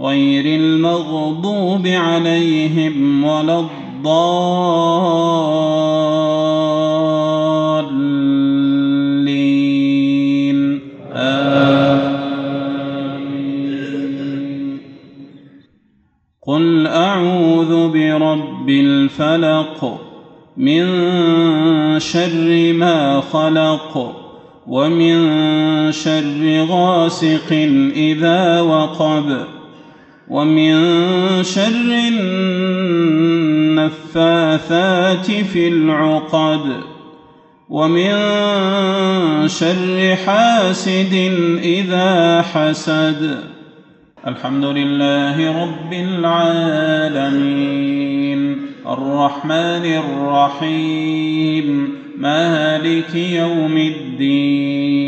غير المغضوب عليهم ولا الضالين. آمين. قل أعوذ برب الفلق من شر ما خلق ومن شر غاسق إذا وقب ومن شر النفاثات في العقد ومن شر حاسد إذا حسد. الحمد لله رب العالمين. الرحمن الرحيم. مالك يوم الدين.